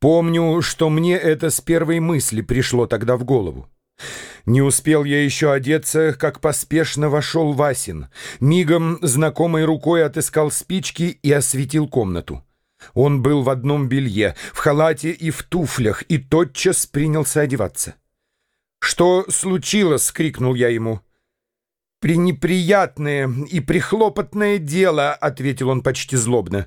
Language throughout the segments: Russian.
Помню, что мне это с первой мысли пришло тогда в голову. Не успел я еще одеться, как поспешно вошел Васин. Мигом знакомой рукой отыскал спички и осветил комнату. Он был в одном белье, в халате и в туфлях, и тотчас принялся одеваться. «Что случилось?» — крикнул я ему. «Пренеприятное и прихлопотное дело», — ответил он почти злобно.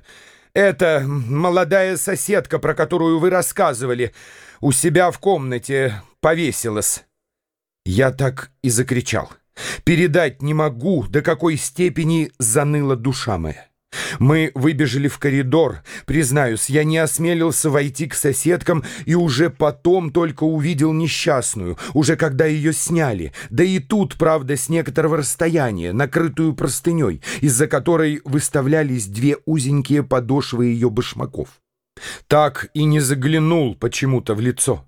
«Это молодая соседка, про которую вы рассказывали, у себя в комнате повесилась». Я так и закричал. Передать не могу, до какой степени заныла душа моя. Мы выбежали в коридор. Признаюсь, я не осмелился войти к соседкам и уже потом только увидел несчастную, уже когда ее сняли. Да и тут, правда, с некоторого расстояния, накрытую простыней, из-за которой выставлялись две узенькие подошвы ее башмаков. Так и не заглянул почему-то в лицо.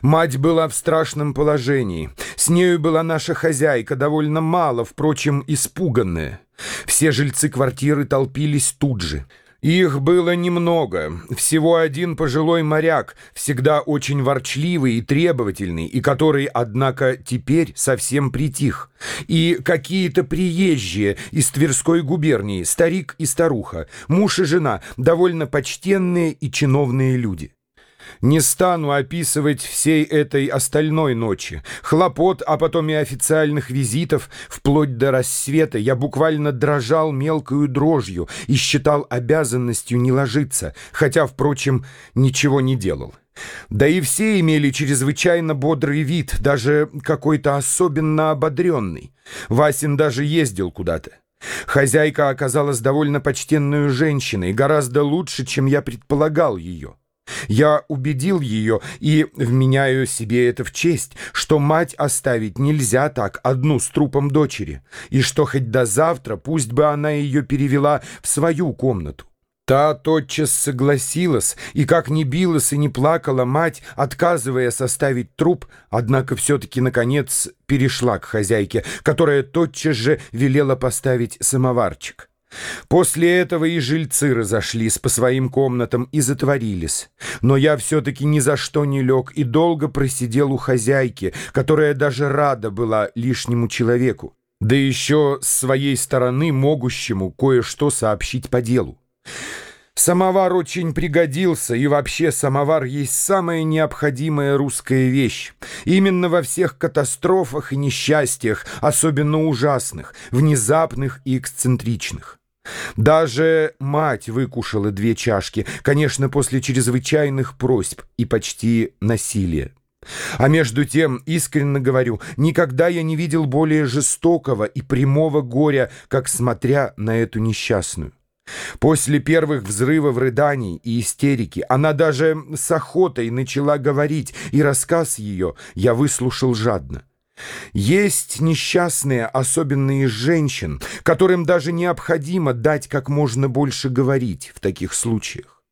Мать была в страшном положении. С нею была наша хозяйка, довольно мало, впрочем, испуганная. Все жильцы квартиры толпились тут же. Их было немного, всего один пожилой моряк, всегда очень ворчливый и требовательный, и который, однако, теперь совсем притих. И какие-то приезжие из Тверской губернии, старик и старуха, муж и жена, довольно почтенные и чиновные люди. Не стану описывать всей этой остальной ночи. Хлопот, а потом и официальных визитов, вплоть до рассвета, я буквально дрожал мелкою дрожью и считал обязанностью не ложиться, хотя, впрочем, ничего не делал. Да и все имели чрезвычайно бодрый вид, даже какой-то особенно ободренный. Васин даже ездил куда-то. Хозяйка оказалась довольно почтенной женщиной, гораздо лучше, чем я предполагал ее. Я убедил ее и вменяю себе это в честь, что мать оставить нельзя так одну с трупом дочери, и что хоть до завтра пусть бы она ее перевела в свою комнату. Та тотчас согласилась, и как ни билась и не плакала мать, отказывая составить труп, однако все-таки, наконец, перешла к хозяйке, которая тотчас же велела поставить самоварчик. После этого и жильцы разошлись по своим комнатам и затворились. Но я все-таки ни за что не лег и долго просидел у хозяйки, которая даже рада была лишнему человеку, да еще с своей стороны могущему кое-что сообщить по делу. Самовар очень пригодился, и вообще самовар есть самая необходимая русская вещь. Именно во всех катастрофах и несчастьях, особенно ужасных, внезапных и эксцентричных. Даже мать выкушала две чашки, конечно, после чрезвычайных просьб и почти насилия. А между тем, искренне говорю, никогда я не видел более жестокого и прямого горя, как смотря на эту несчастную. После первых взрывов рыданий и истерики она даже с охотой начала говорить, и рассказ ее я выслушал жадно. Есть несчастные, особенно из женщин, которым даже необходимо дать как можно больше говорить в таких случаях.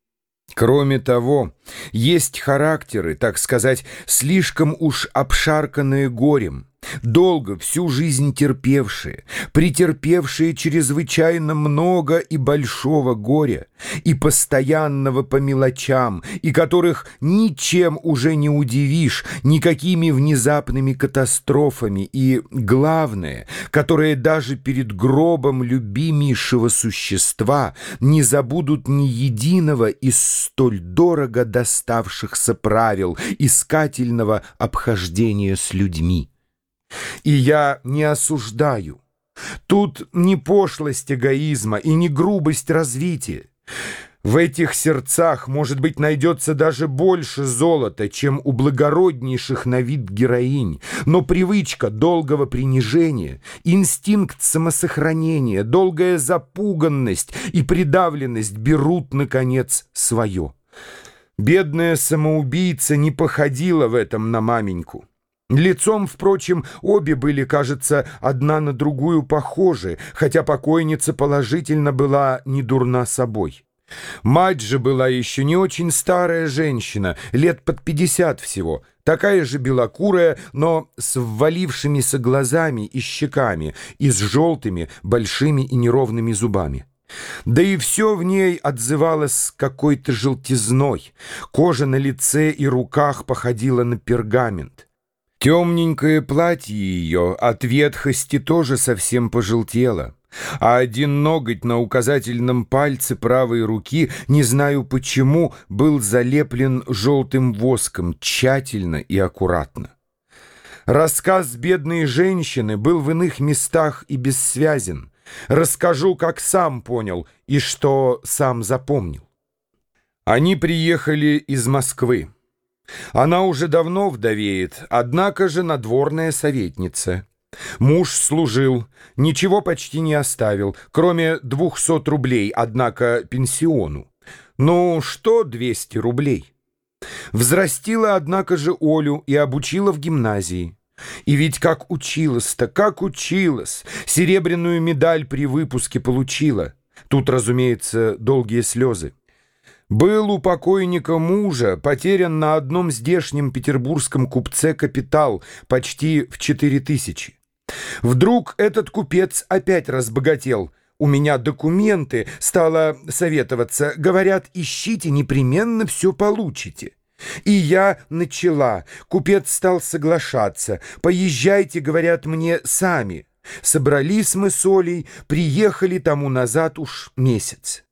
Кроме того, есть характеры, так сказать, слишком уж обшарканные горем, долго, всю жизнь терпевшие, претерпевшие чрезвычайно много и большого горя, и постоянного по мелочам, и которых ничем уже не удивишь, никакими внезапными катастрофами, и, главное, которые даже перед гробом любимейшего существа не забудут ни единого из столь дорого доставшихся правил искательного обхождения с людьми. И я не осуждаю. Тут не пошлость эгоизма и не грубость развития. В этих сердцах, может быть, найдется даже больше золота, чем у благороднейших на вид героинь. Но привычка долгого принижения, инстинкт самосохранения, долгая запуганность и придавленность берут, наконец, свое. Бедная самоубийца не походила в этом на маменьку. Лицом, впрочем, обе были, кажется, одна на другую похожи, хотя покойница положительно была не дурна собой. Мать же была еще не очень старая женщина, лет под пятьдесят всего, такая же белокурая, но с ввалившимися глазами и щеками и с желтыми, большими и неровными зубами. Да и все в ней отзывалось какой-то желтизной. Кожа на лице и руках походила на пергамент. Темненькое платье ее от ветхости тоже совсем пожелтело, а один ноготь на указательном пальце правой руки, не знаю почему, был залеплен желтым воском тщательно и аккуратно. Рассказ бедной женщины был в иных местах и бессвязен. Расскажу, как сам понял и что сам запомнил. Они приехали из Москвы. Она уже давно вдовеет, однако же надворная советница. Муж служил, ничего почти не оставил, кроме двухсот рублей, однако пенсиону. Ну, что двести рублей? Взрастила, однако же, Олю и обучила в гимназии. И ведь как училась-то, как училась! Серебряную медаль при выпуске получила. Тут, разумеется, долгие слезы. Был у покойника мужа потерян на одном здешнем петербургском купце капитал почти в четыре тысячи. Вдруг этот купец опять разбогател. У меня документы, стало советоваться. Говорят, ищите, непременно все получите. И я начала. Купец стал соглашаться. «Поезжайте, — говорят мне, — сами». Собрались мы с Олей, приехали тому назад уж месяц.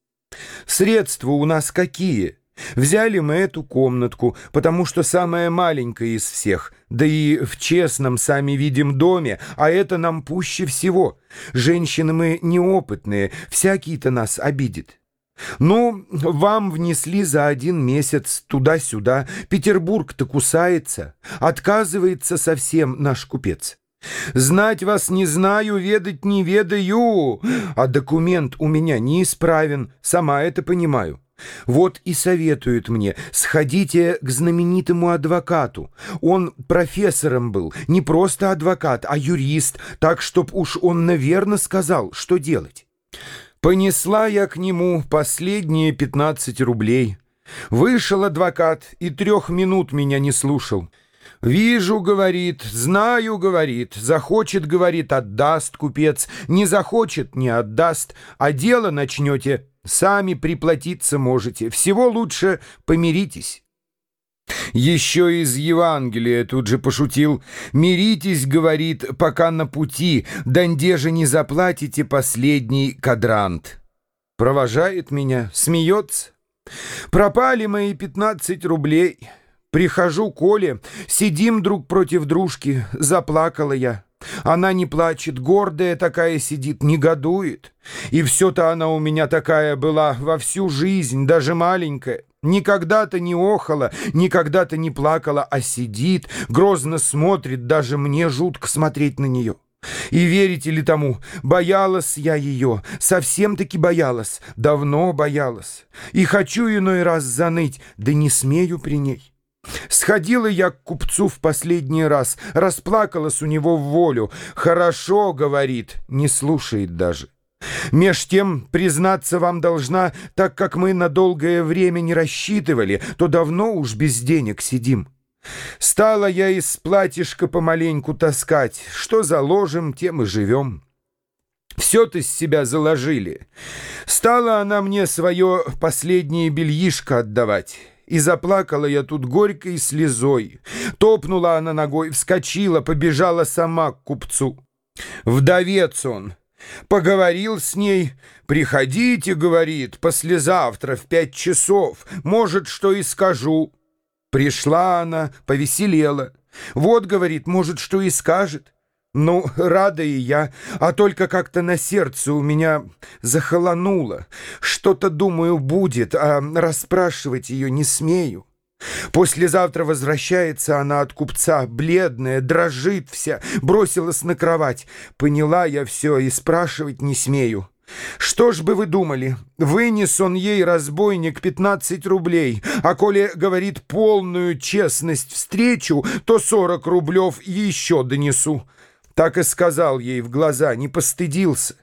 Средства у нас какие? Взяли мы эту комнатку, потому что самая маленькая из всех, да и в честном сами видим доме, а это нам пуще всего. Женщины мы неопытные, всякий-то нас обидит. Ну, вам внесли за один месяц туда-сюда. Петербург-то кусается. Отказывается совсем наш купец. Знать вас не знаю, ведать не ведаю. А документ у меня неисправен, сама это понимаю. Вот и советуют мне, сходите к знаменитому адвокату. Он профессором был, не просто адвокат, а юрист, так чтоб уж он, наверное, сказал, что делать. Понесла я к нему последние пятнадцать рублей. Вышел адвокат и трех минут меня не слушал. «Вижу, — говорит, — знаю, — говорит, захочет, — говорит, — отдаст купец, не захочет — не отдаст, а дело начнете, сами приплатиться можете, всего лучше помиритесь». Еще из Евангелия тут же пошутил. «Миритесь, — говорит, — пока на пути, донде же не заплатите последний кадрант». Провожает меня, смеется. Пропали мои пятнадцать рублей. Прихожу к Оле, сидим друг против дружки, заплакала я. Она не плачет, гордая такая сидит, негодует. И все-то она у меня такая была во всю жизнь, даже маленькая. Никогда-то не охала, никогда-то не плакала, а сидит, грозно смотрит, даже мне жутко смотреть на нее. И верите ли тому, боялась я ее, совсем-таки боялась, давно боялась. И хочу иной раз заныть, да не смею при ней. Сходила я к купцу в последний раз, расплакалась у него в волю. «Хорошо», — говорит, не слушает даже. Меж тем, признаться вам должна, так как мы на долгое время не рассчитывали, то давно уж без денег сидим. Стала я из платьишка помаленьку таскать. Что заложим, тем и живем. Все-то с себя заложили. Стала она мне свое последнее бельишко отдавать. И заплакала я тут горькой слезой. Топнула она ногой, вскочила, побежала сама к купцу. Вдовец он. Поговорил с ней. «Приходите, — говорит, — послезавтра в пять часов. Может, что и скажу». Пришла она, повеселела. «Вот, — говорит, — может, что и скажет». Ну, рада и я, а только как-то на сердце у меня захолонуло. Что-то, думаю, будет, а расспрашивать ее не смею. Послезавтра возвращается она от купца, бледная, дрожит вся, бросилась на кровать. Поняла я все и спрашивать не смею. Что ж бы вы думали, вынес он ей, разбойник, пятнадцать рублей, а коли, говорит, полную честность встречу, то сорок рублев еще донесу. Так и сказал ей в глаза, не постыдился.